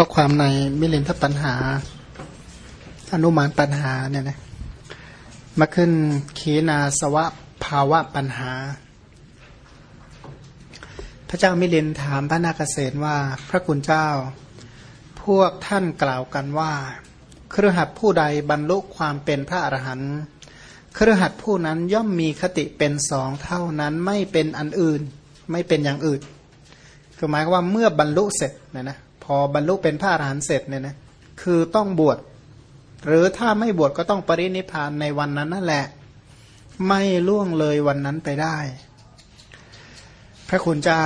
ก็ความในมิเลนทปัญหา อนุมานปัญหาเนี่ยนะมาขึ้นขีนาสวะภาวะปัญหา พระเจ้ามิลินถามพระนาคเษนว่าพระคุณเจ้า พวกท่านกล่าวกันว่า เครือขัดผู้ใดบรรลุความเป็นพระอรหันต์เครือขัดผู้นั้นย่อมมีคติเป็นสองเท่านั้นไม่เป็นอันอื่น ไม่เป็นอย่างอื่นคือหมายว่าเมื่อบรรลุเสร็จเนี่ยนะ พอบรรลุเป็นพระอรหันต์เสร็จเนี่ยนะคือต้องบวชหรือถ้าไม่บวชก็ต้องปรินิพานในวันนั้นนั่นแหละ ไม่ล่วงเลยวันนั้นไปได้ พระคุณเจ้า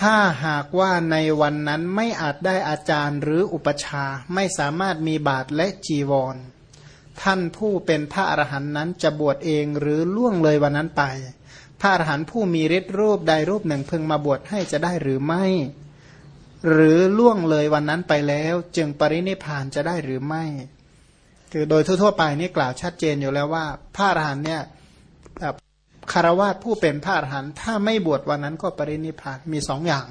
ถ้าหากว่าในวันนั้นไม่อาจได้อาจารย์หรืออุปชาไม่สามารถมีบาทและจีวร ท่านผู้เป็นพระอรหันต์นั้นจะบวชเองหรือล่วงเลยวันนั้นไป พระอรหันต์ผู้มีฤทธิ์รูปใดรูปหนึ่งพึงมาบวชให้จะได้หรือไม่ หรือล่วงเลยวันนั้นไปแล้ว จึงปรินิพานจะได้หรือไม่ คือโดยทั่วๆไปนี่กล่าวชัดเจนอยู่แล้วว่าพระอรหันต์เนี่ยคารวะผู้เป็นพระอรหันต์ถ้าไม่บวชวันนั้นก็ปรินิพานมีสองอย่าง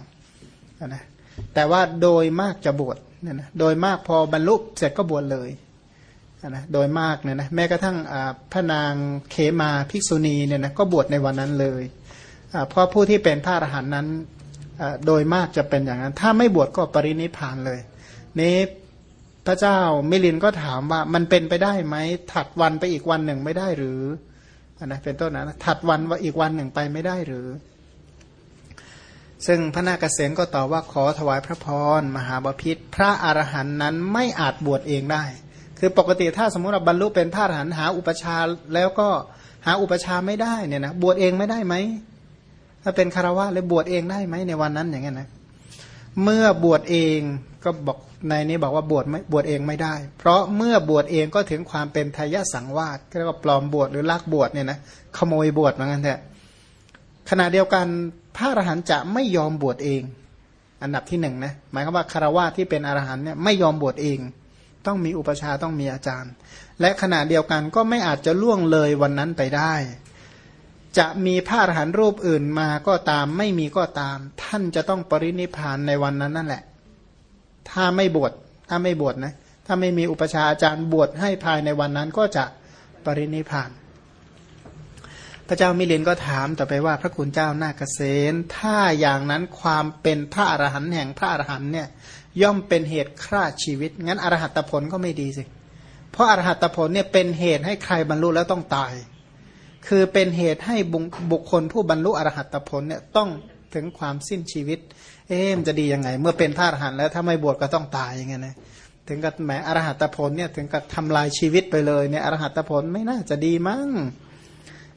นะแต่ว่าโดยมากจะบวชเนี่ยนะโดยมากพอบรรลุเสร็จก็บวชเลยนะโดยมากเนี่ยนะแม้กระทั่งพระนางเขมาภิกษุณีเนี่ยนะก็บวชในวันนั้นเลยเพราะผู้ที่เป็นพระอรหันต์นั้น โดยมากจะเป็นอย่างนั้น ถ้าไม่บวชก็ปรินิพานเลย นี้พระเจ้ามิลินก็ถามว่ามันเป็นไปได้ไหมถัดวันไปอีกวันหนึ่งไม่ได้หรือนะเป็นต้นนะถัดวันว่าอีกวันหนึ่งไปไม่ได้หรือ ซึ่งพระนาคเษนก็ตอบว่าขอถวายพระพรมหาบพิษพระอรหันต์นั้นไม่อาจบวชเองได้ คือปกติถ้าสมมติเราบรรลุเป็นพระอรหันต์หาอุปชาแล้วก็หาอุปชาไม่ได้เนี่ยนะบวชเองไม่ได้ไหม ถ้าเป็นคารวะเลยบวชเองได้ไหมในวันนั้นอย่างเงี้ยนะเมื่อบวชเองก็บอกในนี้บอกว่าบวชไม่บวชเองไม่ได้ เพราะเมื่อบวชเองก็ถึงความเป็นทายาสังวาสเรียกว่าปลอมบวชหรือลักบวชเนี่ยนะขโมยบวชเหมือนกันแท้ขณะเดียวกันพระอรหันต์จะไม่ยอมบวชเอง อันดับที่หนึ่งนะหมายความว่าคารวะที่เป็นอรหันต์เนี่ยไม่ยอมบวชเอง ต้องมีอุปชาต้องมีอาจารย์ และขณะเดียวกันก็ไม่อาจจะล่วงเลยวันนั้นไปได้ จะมีพระอรหันต์รูปอื่นมาก็ตาม ไม่มีก็ตาม ท่านจะต้องปรินิพานในวันนั้นนั่นแหละ ถ้าไม่บวชถ้าไม่บวชนะ ถ้าไม่มีอุปชาอาจารย์บวชให้ภายในวันนั้นก็จะปรินิพาน พระเจ้ามิลินก็ถามต่อไปว่าพระคุณเจ้านาเกษตถ้าอย่างนั้นความเป็นพระอรหันต์แห่งพระอรหันต์เนี่ย ย่อมเป็นเหตุฆ่าชีวิต งั้นอรหัตผลก็ไม่ดีสิเพราะอรหัตผลเนี่ยเป็นเหตุให้ใครบรรลุแล้วต้องตาย คือเป็นเหตุให้บุคคลผู้บรรลุอรหัตผลเนี่ยต้องถึงความสิ้นชีวิต เอ๊มจะดียังไง เมื่อเป็นพระอรหันต์แล้วถ้าไม่บวชก็ต้องตายอย่างเงี้ยนะถึงกับแหมอรหัตผลเนี่ยถึงกับทำลายชีวิตไปเลยเนี่ยอรหัตผลไม่น่าจะดีมั้ง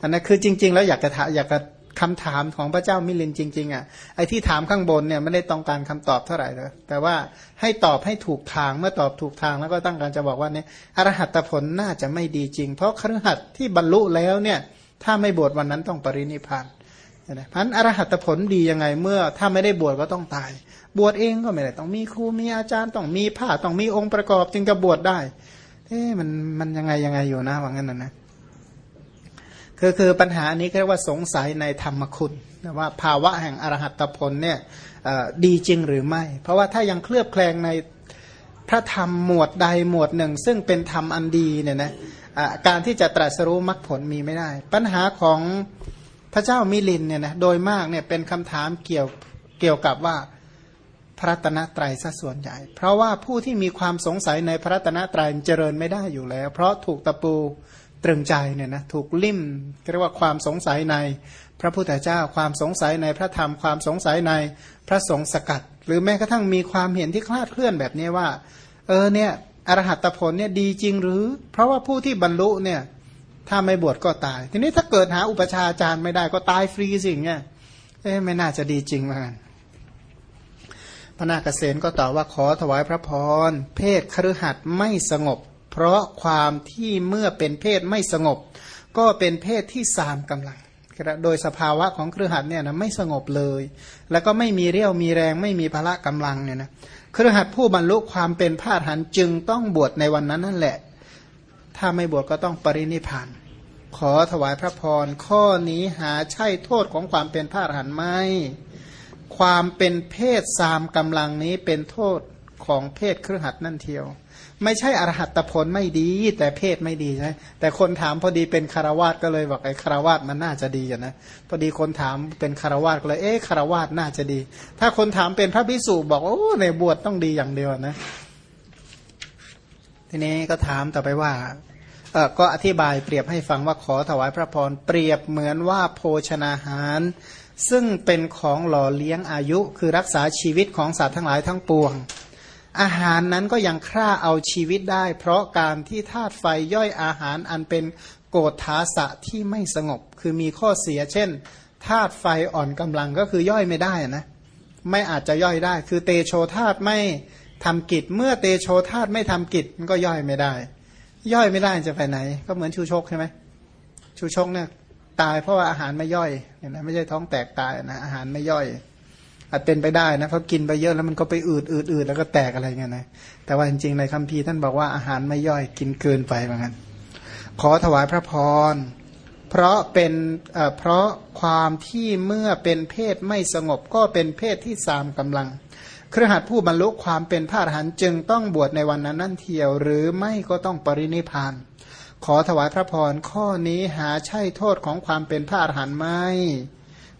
อันนั้นคือจริง ๆ แล้วอยากจะอยากจะ คำถามของพระเจ้ามิลินจริง ๆอะไอ้ที่ถามข้างบนเนี่ยไม่ได้ต้องการคำตอบเท่าไหร่เลยแต่ว่าให้ตอบให้ถูกทางเมื่อตอบถูกทางแล้วก็ตั้งการจะบอกว่าเนี่ยอรหัตผลน่าจะไม่ดีจริง เพราะครหัสที่บรรลุแล้วเนี่ยถ้าไม่บวชวันนั้นต้องปรินิพานนะพันอรหัตผลดียังไงเมื่อ ถ้าไม่ได้บวชก็ต้องตาย บวชเองก็ไม่ได้ต้องมีครูมีอาจารย์ต้องมีผ้าต้องมีองค์ประกอบจึงจะบวชได้เอ๊ะมันมันยังไงยังไงอยู่นะว่างั้นนะนะ คือคือปัญหานี้เรียกว่าสงสัยในธรรมคุณว่าภาวะแห่งอรหัตผลเนี่ยดีจริงหรือไม่ เพราะว่าถ้ายังเคลือบแคลงในพระธรรมหมวดใดหมวดหนึ่ง ซึ่งเป็นธรรมอันดีเนี่ยนะการที่จะตรัสรู้มรรคผลมีไม่ได้ ปัญหาของพระเจ้ามิลินเนี่ยนะโดยมากเนี่ยเป็นคำถามเกี่ยวเกี่ยวกับว่าพระตนะไตรัยซะส่วนใหญ่ เพราะว่าผู้ที่มีความสงสัยในพระตนะไตรเจริญไม่ได้อยู่แล้ว เพราะถูกตะปู ตรึงใจเนี่ยนะถูกลิ่มเรียกว่าความสงสัยในพระพุทธเจ้า ความสงสัยในพระธรรมความสงสัยในพระสงฆ์สกัด หรือแม้กระทั่งมีความเห็นที่คลาดเคลื่อนแบบนี้ว่า เออเนี่ยอรหัตผลเนี่ยดีจริงหรือ เพราะว่าผู้ที่บรรลุเนี่ยถ้าไม่บวชก็ตาย ทีนี้ถ้าเกิดหาอุปชาอาจารย์ไม่ได้ก็ตายฟรีสิ่งเนี้ยเอ๊ะไม่น่าจะดีจริงมือนกันพระนาคเษนก็ตอบว่าขอถวายพระพรเพศคฤหัสถ์ไม่สงบ เพราะความที่เมื่อเป็นเพศไม่สงบ ก็เป็นเพศที่สามกำลังโดยสภาวะของเครือหัดเนี่ยนะไม่สงบเลย แล้วก็ไม่มีเรี่ยวมีแรงไม่มีพละกำลังเนี่ยนะเครือหัดผู้บรรลุความเป็นพาหันจึงต้องบวชในวันนั้นนั่นแหละ ถ้าไม่บวชก็ต้องปรินิพานขอถวายพระพรข้อนี้หาใช่โทษของความเป็นพระอรหันไหมความเป็นเพศสามกำลังนี้เป็นโทษ ของเพศเครือขัดนั่นเทียว ไม่ใช่อรหัตผลไม่ดี แต่เพศไม่ดีใช่แต่คนถามพอดีเป็นคารวาสก็เลยบอกไอ้คารวาสมันน่าจะดีอะนะพอดีคนถามเป็นคารวาสก็เลยเอ๊ะคารวาสน่าจะดี ถ้าคนถามเป็นพระพิสุบอกโอ้ในบวชต้องดีอย่างเดียวนะ ทีนี้ก็ถามต่อไปว่าเออก็อธิบายเปรียบให้ฟังว่าขอถวายพระพรเปรียบเหมือนว่าโภชนาหาร ซึ่งเป็นของหล่อเลี้ยงอายุคือรักษาชีวิตของสัตว์ทั้งหลายทั้งปวง อาหารนั้นก็ยังฆ่าเอาชีวิตได้ เพราะการที่ธาตุไฟย่อยอาหารอันเป็นโกฏฐาสะที่ไม่สงบ คือมีข้อเสียเช่นธาตุไฟอ่อนกำลังก็คือย่อยไม่ได้นะไม่อาจจะย่อยได้ คือเตโชธาตุไม่ทำกิจ เมื่อเตโชธาตุไม่ทำกิจมันก็ย่อยไม่ได้ ย่อยไม่ได้จะไปไหน ก็เหมือนชูชกใช่ไหมชูชกเนี่ยตายเพราะว่าอาหารไม่ย่อยเห็นไหมไม่ใช่ท้องแตกตายนะอาหารไม่ย่อย เป็นไปได้นะเขากินไปเยอะแล้วมันก็ไปอืดอืดอืดแล้วก็แตกอะไรเงี้ยนะแต่ว่าจริงๆในคัมภีร์ท่านบอกว่าอาหารไม่ย่อยกินเกินไปเหมือนกันขอถวายพระพร เพราะเป็นเพราะความที่เมื่อเป็นเพศไม่สงบก็เป็นเพศที่สามกำลัง เครือขัดผู้บรรลุความเป็นพระอรหันต์จึงต้องบวชในวันนั้นนั่นเทียว หรือไม่ก็ต้องปรินิพาน ขอถวายพระพรข้อนี้หาใช่โทษของความเป็นพระอรหันต์ไหม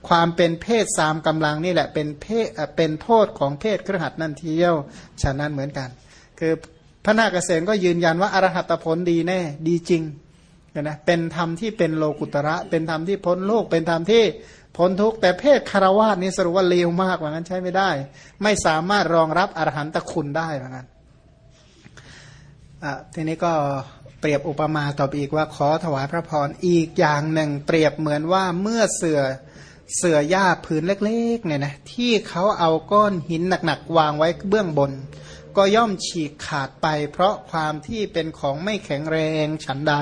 ความเป็นเพศสามกำลังนี่แหละเป็นเพศเป็นโทษของเพศเครือขัดนั่นเที่ยวฉะนั้นเหมือนกัน คือพระนาคเกษมก็ยืนยันว่าอรหัตผลดีแน่ดีจริงนะเป็นธรรมที่เป็นโลกุตระ เป็นธรรมที่พ้นโลก เป็นธรรมที่พ้นทุกแต่เพศคารวาสนี้สรุปว่าเลวมากว่างั้นใช้ไม่ได้ ไม่สามารถรองรับอรหันตคุณได้ว่างั้นทีนี้ก็เปรียบอุปมาต่อไปอีกว่าขอถวายพระพรอีกอย่างหนึ่ง เปรียบเหมือนว่าเมื่อเสือ เสือหญ้าผืนเล็กๆเนี่ยนะที่เขาเอาก้อนหินหนักๆวางไว้เบื้องบน ก็ย่อมฉีกขาดไป เพราะความที่เป็นของไม่แข็งแรงฉันใด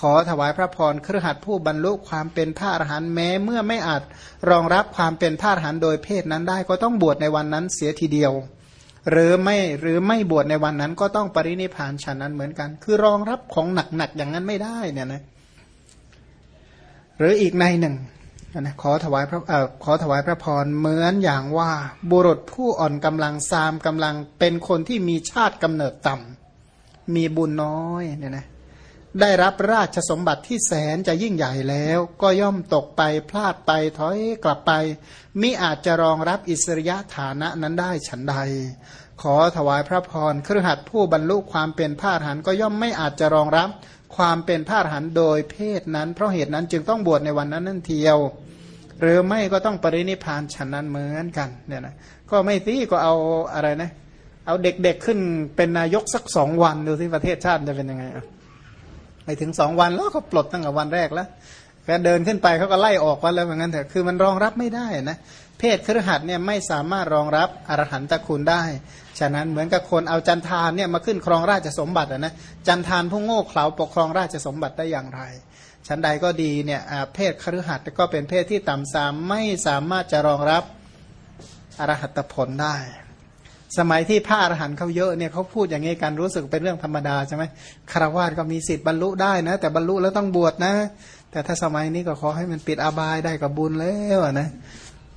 ขอถวายพระพรเครือขัดผู้บรรลุความเป็นพระอรหันต์แม้เมื่อไม่อาจรองรับความเป็นพระอรหันต์โดยเพศนั้นได้ก็ต้องบวชในวันนั้นเสียทีเดียว หรือไม่หรือไม่บวชในวันนั้นก็ต้องปรินิพานฉันนั้นเหมือนกัน คือรองรับของหนักๆอย่างนั้นไม่ได้เนี่ยนะหรืออีกในหนึ่ง นะขอถวายพระเอ่อขอถวายพระพรเหมือนอย่างว่าบุรุษผู้อ่อนกำลังซามกำลังเป็นคนที่มีชาติกำเนิดต่ำมีบุญน้อยเนี่ยนะได้รับราชสมบัติที่แสนจะยิ่งใหญ่แล้ว ก็ย่อมตกไปพลาดไปถอยกลับไปมิอาจจะรองรับอิสริยะฐานะนั้นได้ฉันใด ขอถวายพระพรเครือขัดผู้บรรลุความเป็นพระอรหันต์ก็ย่อมไม่อาจจะรองรับ ความเป็นพระอรหันต์โดยเพศนั้น เพราะเหตุนั้นจึงต้องบวชในวันนั้นนั่นเทียว หรือไม่ก็ต้องปรินิพานฉันนั้นเหมือนกันเนี่ยนะก็ไม่ตีก็เอาอะไรนะ เอาเด็กๆขึ้นเป็นนายกสักสองวันดูที่ประเทศชาติจะเป็นยังไงอะไปถึงสองวันแล้วเขาปลดตั้งแต่วันแรกแล้วแกเดินขึ้นไปเขาก็ไล่ออกวันแล้วเหมือนกันแต่คือมันรองรับไม่ได้นะ เพศครหัสเนี่ยไม่สามารถรองรับอรหันตคุณได้ ฉะนั้นเหมือนกับคนเอาจันทานเนี่ยมาขึ้นครองราชสมบัตินะจันทานผู้โง่เขลาปกครองราชสมบัติได้อย่างไรชั้นใดก็ดีเนี่ยเพศครหัสก็เป็นเพศที่ต่ำสามไม่สามารถจะรองรับอรหัตผลได้ สมัยที่พระอรหันต์เขาเยอะเนี่ยเขาพูดอย่างนี้กันรู้สึกเป็นเรื่องธรรมดาใช่ไหมคารวะก็มีสิทธิ์บรรลุได้นะ แต่บรรลุแล้วต้องบวชนะ แต่ถ้าสมัยนี้ก็ขอให้มันปิดอาบายได้กับบุญแล้วนะ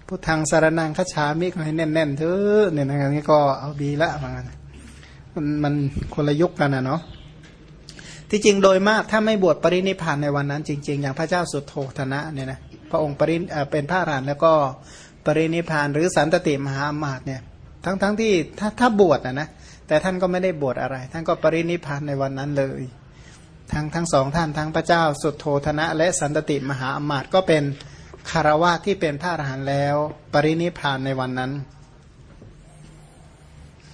พุทธังสารนังขชามิขอให้แน่นๆเถอะเนี่ยนะนี้ก็เอาดีละมันมันคนละยุคกันนะเนาะที่จริงโดยมากถ้าไม่บวชปรินิพานในวันนั้น จริง ๆ อย่างพระเจ้าสุโธธนะเนี่ยนะพระองค์ปริเป็นพระอรหันต์แล้วก็ปรินิพานหรือสันตติมหาอมาตเนี่ยทั้งทั้งที่ถ้าถ้าบวชนะนะแต่ท่านก็ไม่ได้บวชอะไร ท่านก็ปรินิพานในวันนั้นเลย ทั้งทั้งสองท่านทั้งพระเจ้าสุดโทธนะ และสันตติมหาอมาตย์ก็เป็น คารวะที่เป็นพระอรหันต์แล้ว ปรินิพานในวันนั้น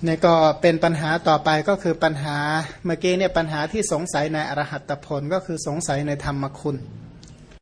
นี่ก็เป็นปัญหาต่อไปก็คือปัญหาเมื่อกี้เนี่ยปัญหาที่สงสัยในอรหัตผลก็คือสงสัยในธรรมคุณ